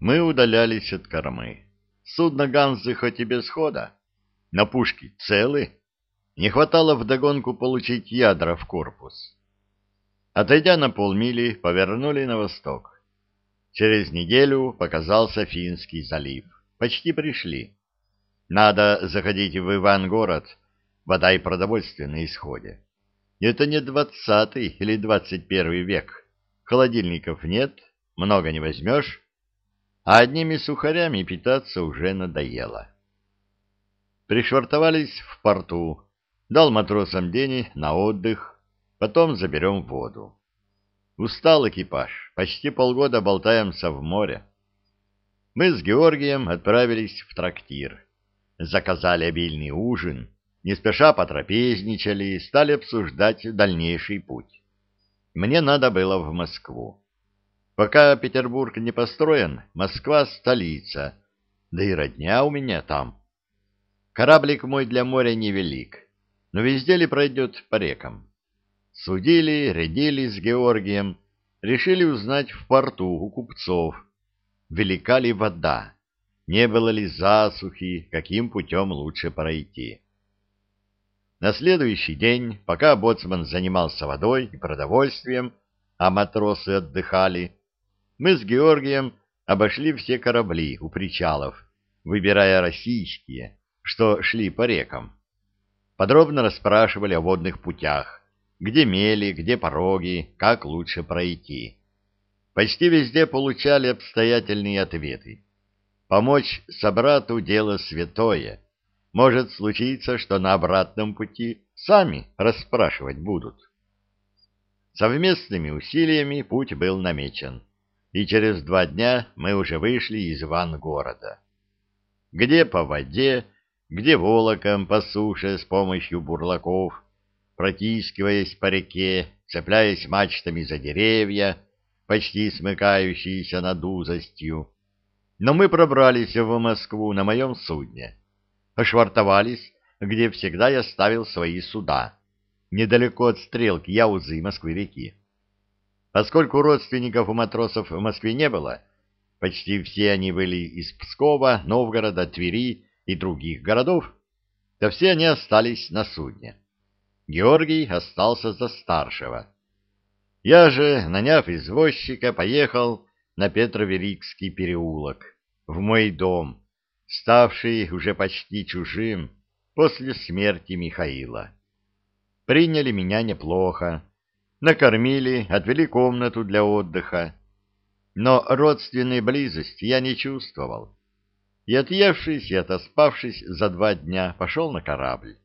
Мы удалялись от кормы. Судно Ганзы хоть и без хода, на пушки целы, не хватало вдогонку получить ядра в корпус. Отойдя на полмили, повернули на восток. Через неделю показался Финский залив. Почти пришли. Надо заходить в Ивангород, вода и продовольствие на исходе. Это не двадцатый или двадцать первый век. Холодильников нет, много не возьмешь, а одними сухарями питаться уже надоело. Пришвартовались в порту, дал матросам день на отдых, потом заберем воду. Устал экипаж, почти полгода болтаемся в море. Мы с Георгием отправились в трактир, заказали обильный ужин, не спеша потрапезничали и стали обсуждать дальнейший путь. Мне надо было в Москву. Пока Петербург не построен, Москва — столица, да и родня у меня там. Кораблик мой для моря невелик, но везде ли пройдет по рекам. Судили, рядили с Георгием, решили узнать в порту у купцов, велика ли вода, не было ли засухи, каким путем лучше пройти. На следующий день, пока боцман занимался водой и продовольствием, а матросы отдыхали, мы с Георгием обошли все корабли у причалов, выбирая российские, что шли по рекам. Подробно расспрашивали о водных путях, где мели, где пороги, как лучше пройти. Почти везде получали обстоятельные ответы. Помочь собрату — дело святое. Может случиться, что на обратном пути сами расспрашивать будут. Совместными усилиями путь был намечен и через два дня мы уже вышли из Ван-города. Где по воде, где волоком по суше с помощью бурлаков, протискиваясь по реке, цепляясь мачтами за деревья, почти смыкающиеся над узостью. Но мы пробрались в Москву на моем судне. Ошвартовались, где всегда я ставил свои суда, недалеко от стрелки Яузы и Москвы-реки. Поскольку родственников у матросов в Москве не было, почти все они были из Пскова, Новгорода, Твери и других городов, то все они остались на судне. Георгий остался за старшего. Я же, наняв извозчика, поехал на Петроверикский переулок, в мой дом, ставший уже почти чужим после смерти Михаила. Приняли меня неплохо, накормили, отвели комнату для отдыха. Но родственной близости я не чувствовал. И отъевшись и отоспавшись за два дня, пошел на корабль.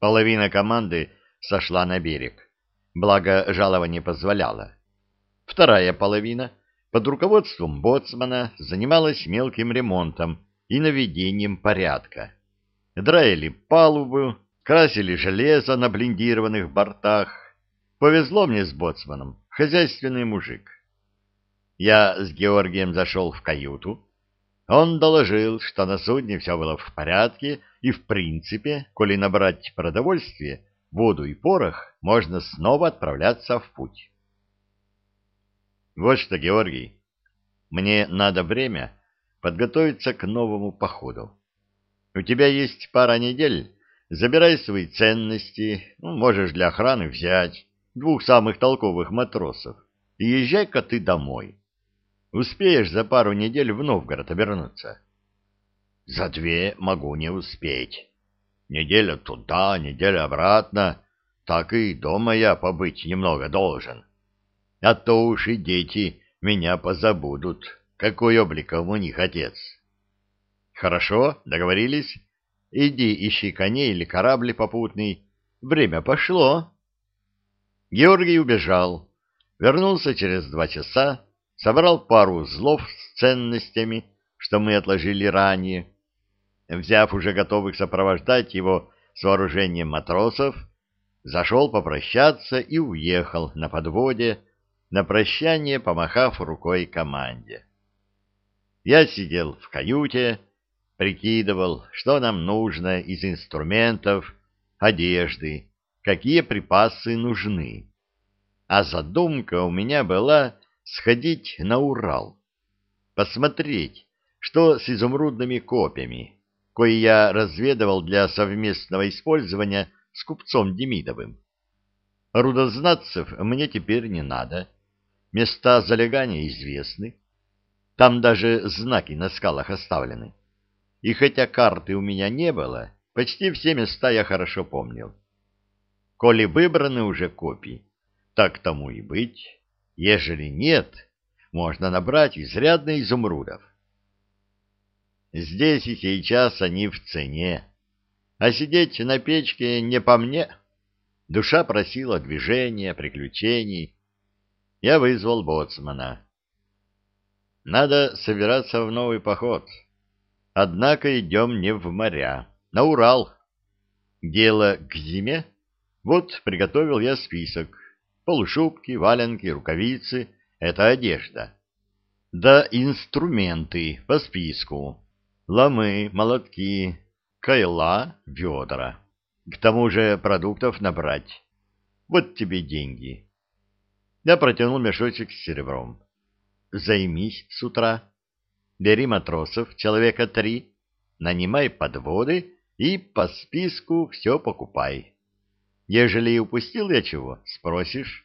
Половина команды сошла на берег, благо жалование позволяло. Вторая половина под руководством боцмана занималась мелким ремонтом и наведением порядка. Драили палубу, красили железо на блиндированных бортах, Повезло мне с боцманом, хозяйственный мужик. Я с Георгием зашел в каюту. Он доложил, что на судне все было в порядке, и в принципе, коли набрать продовольствие, воду и порох, можно снова отправляться в путь. Вот что, Георгий, мне надо время подготовиться к новому походу. У тебя есть пара недель, забирай свои ценности, ну, можешь для охраны взять, двух самых толковых матросов, и езжай-ка ты домой. Успеешь за пару недель в Новгород обернуться? За две могу не успеть. Неделя туда, неделя обратно, так и дома я побыть немного должен. А то уж и дети меня позабудут, какой обликом у них отец. Хорошо, договорились. Иди ищи коней или корабль попутный. Время пошло. Георгий убежал, вернулся через два часа, собрал пару узлов с ценностями, что мы отложили ранее. Взяв уже готовых сопровождать его с вооружением матросов, зашел попрощаться и уехал на подводе, на прощание помахав рукой команде. Я сидел в каюте, прикидывал, что нам нужно из инструментов, одежды, какие припасы нужны. А задумка у меня была сходить на Урал. посмотреть, что с изумрудными копьями, кои я разведывал для совместного использования с купцом Демидовым. Рудознатцев мне теперь не надо. Места залегания известны. Там даже знаки на скалах оставлены. И хотя карты у меня не было, почти все места я хорошо помнил. Коли выбраны уже копии, так тому и быть. Ежели нет, можно набрать изрядно изумрудов. Здесь и сейчас они в цене. А сидеть на печке не по мне. Душа просила движения, приключений. Я вызвал боцмана. Надо собираться в новый поход. Однако идем не в моря, на Урал. Дело к зиме? Вот приготовил я список. Полушубки, валенки, рукавицы — это одежда. Да инструменты по списку. Ломы, молотки, кайла, ведра. К тому же продуктов набрать. Вот тебе деньги. Я протянул мешочек с серебром. Займись с утра. Бери матросов, человека три, нанимай подводы и по списку все покупай. Ежели и упустил я чего, спросишь.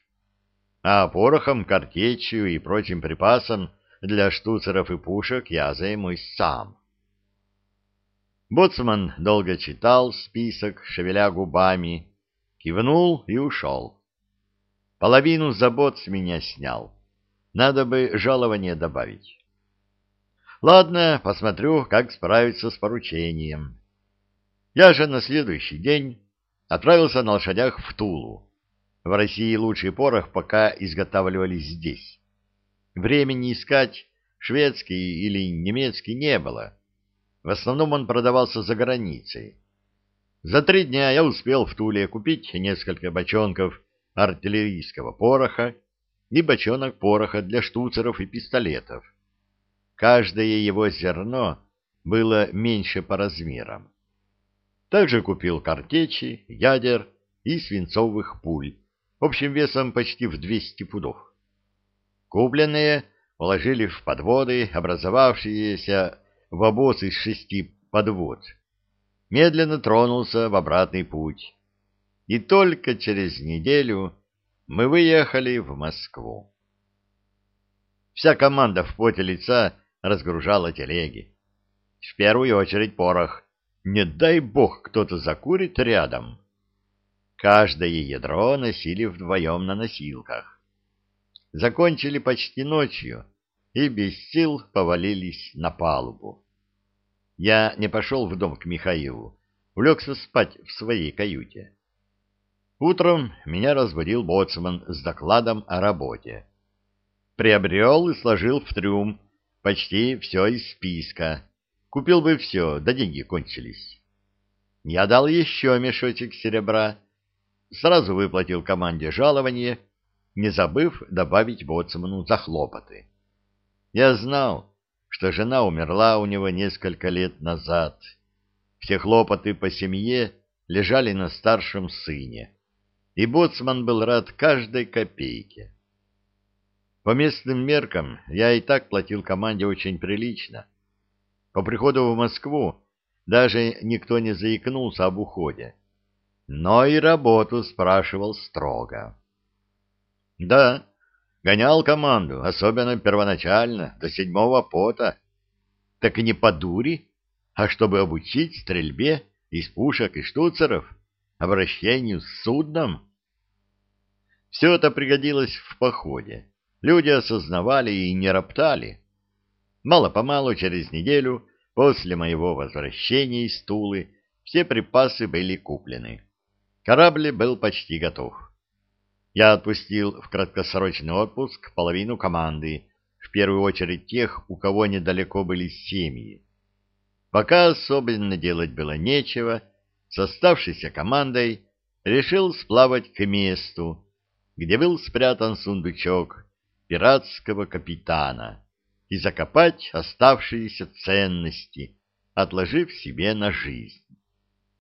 А порохом, картечью и прочим припасом для штуцеров и пушек я займусь сам. Боцман долго читал список, шевеля губами, кивнул и ушел. Половину забот с меня снял. Надо бы жалование добавить. Ладно, посмотрю, как справиться с поручением. Я же на следующий день отправился на лошадях в Тулу. В России лучший порох пока изготавливались здесь. Времени искать шведский или немецкий не было. В основном он продавался за границей. За три дня я успел в Туле купить несколько бочонков артиллерийского пороха и бочонок пороха для штуцеров и пистолетов. Каждое его зерно было меньше по размерам. Также купил картечи, ядер и свинцовых пуль, общим весом почти в 200 пудов. Купленные положили в подводы, образовавшиеся в обоз из шести подвод. Медленно тронулся в обратный путь. И только через неделю мы выехали в Москву. Вся команда в поте лица разгружала телеги. В первую очередь порох, не дай бог кто-то закурит рядом. Каждое ядро носили вдвоем на носилках. Закончили почти ночью и без сил повалились на палубу. Я не пошел в дом к Михаилу, улегся спать в своей каюте. Утром меня разбудил боцман с докладом о работе. Приобрел и сложил в трюм почти все из списка, Купил бы все, да деньги кончились. Я дал еще мешочек серебра, сразу выплатил команде жалование, не забыв добавить боцману за хлопоты. Я знал, что жена умерла у него несколько лет назад. Все хлопоты по семье лежали на старшем сыне, и боцман был рад каждой копейке. По местным меркам я и так платил команде очень прилично — по приходу в Москву даже никто не заикнулся об уходе, но и работу спрашивал строго. Да, гонял команду, особенно первоначально, до седьмого пота. Так и не по дури, а чтобы обучить стрельбе из пушек и штуцеров, обращению с судном. Все это пригодилось в походе. Люди осознавали и не роптали. Мало-помалу, через неделю, после моего возвращения из Тулы, все припасы были куплены. Корабль был почти готов. Я отпустил в краткосрочный отпуск половину команды, в первую очередь тех, у кого недалеко были семьи. Пока особенно делать было нечего, с оставшейся командой решил сплавать к месту, где был спрятан сундучок пиратского капитана, и закопать оставшиеся ценности, отложив себе на жизнь.